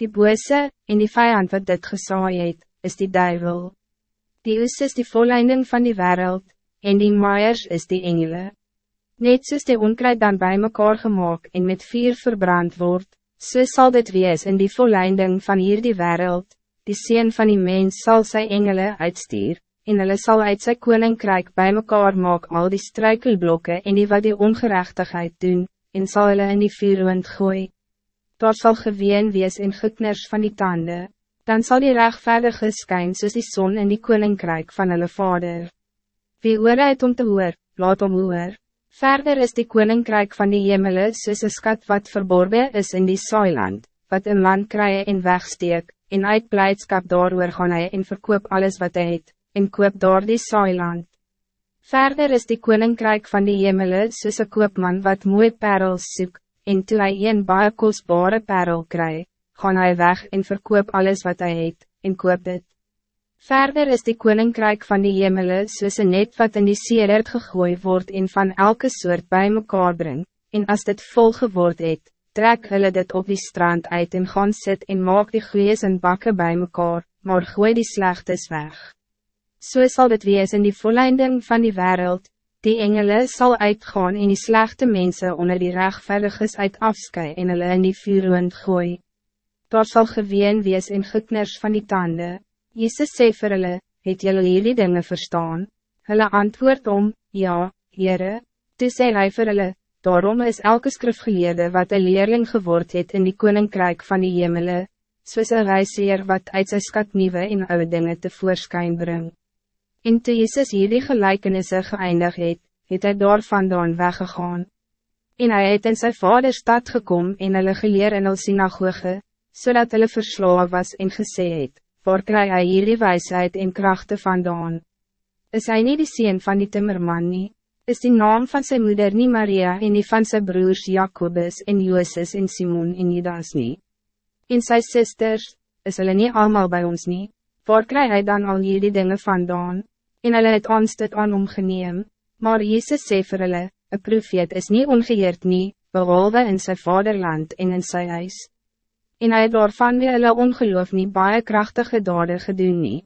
Die bose, en die vijand wat dit gesaai het, is die duivel. Die oes is die volleinding van die wereld, en die maaiers is die engele. Net soos die onkruid dan bij mekaar gemaakt en met vier verbrand wordt, so sal dit wees in die volleinding van hier die wereld, die Seen van die mens zal sy engele uitstuur, en hulle sal uit sy koninkrijk bij mekaar maak al die struikelblokken en die wat die ongerechtigheid doen, en sal hulle in die vuurwind gooi daar zal geween wees in gekners van die tanden, dan zal die rechtvaardige skyn soos die zon in die koninkrijk van hulle vader. Wie oor het om te hoor, laat om hoor. Verder is die koninkrijk van die hemele soos een skat wat verborgen is in die saailand, wat een land krije en wegsteek, en uit blijdskap daar gaan hy en verkoop alles wat hij het, en koop daar die saailand. Verder is die koninkrijk van die hemele soos een koopman wat mooi perels soek, en toe hy een baie kostbare perel kry, gaan hij weg en verkoop alles wat hij het, en koop het. Verder is die koninkrijk van die hemele soos een net wat in die seerert gegooi wordt en van elke soort bij mekaar bring, en als dit vol geword het, trek hulle dit op die strand uit en gaan sit en maak die goeies en bakken bij mekaar, maar gooi die slechtes weg. So zal dit wees in die volleinding van die wereld, Die engelen zal uitgaan en die slechte mensen onder die rechtvaardiges uit afskei en hulle in die vuurwind gooi. Daar sal geween wees in gekners van die tanden. Jezus sê vir hulle, het julle hierdie dinge verstaan? Hulle antwoord om, ja, Heere. Toe sê hy vir hulle, daarom is elke skrifgeleerde wat een leerling geword het in die koninkrijk van die hemele, soos een reiseer wat uit sy skat nieuwe en oude dinge te voorschijn brengt. En toe Jezus hierdie gelijkenisse geëindig het, het hy daar vandaan weggegaan. En hij het in sy vader stad gekom en hulle geleer in hulle synagoge, zodat so hulle verslaan was en gesê het, waar kry hy hierdie wijsheid en krachten vandaan? Is hij niet de sien van die timmerman nie? Is die naam van zijn moeder niet Maria en die van zijn broers Jacobus en Jooses en Simon en Judas nie? En sy sisters, is hulle niet allemaal bij ons nie? Waar kry hy dan al hierdie dinge vandaan? En hulle het aanstoot aan omgeneem, maar Jezus sê vir hulle, een profeet is niet ongeheerd nie, behalwe in zijn vaderland en in sy huis. En hy het daarvan weer hulle ongeloof nie baie krachtige dade gedoen nie.